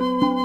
Música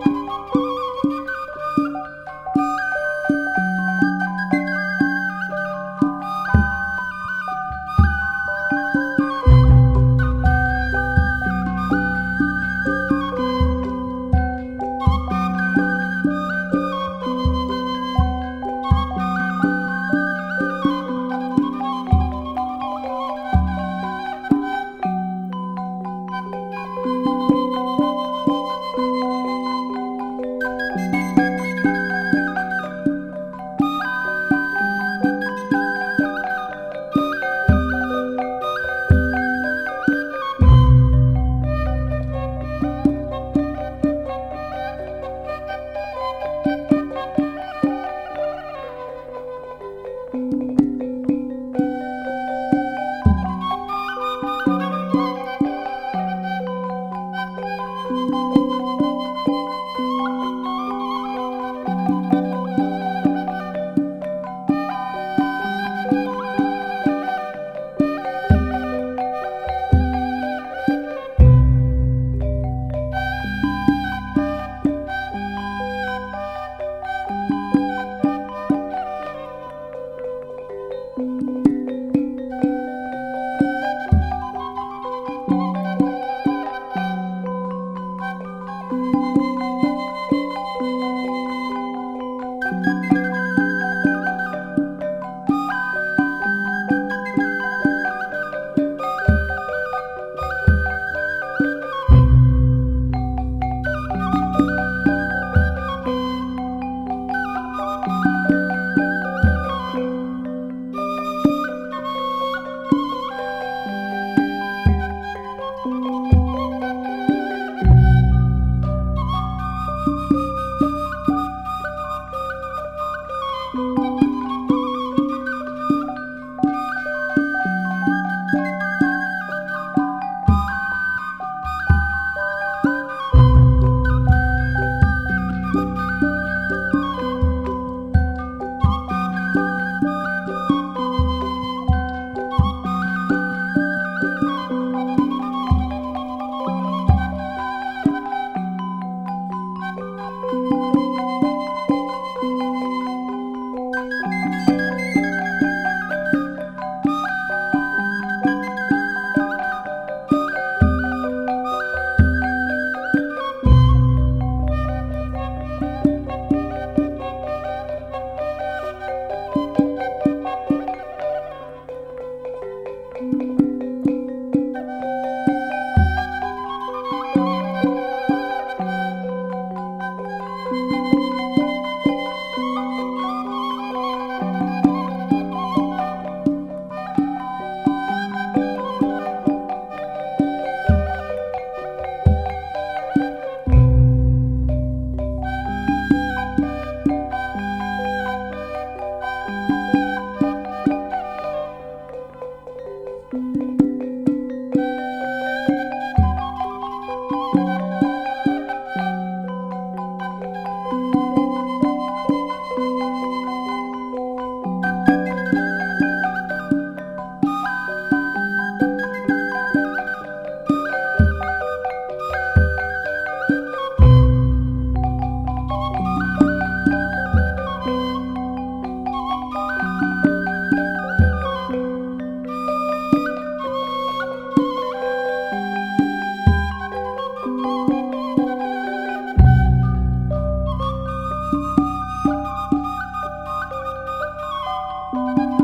Música Música Música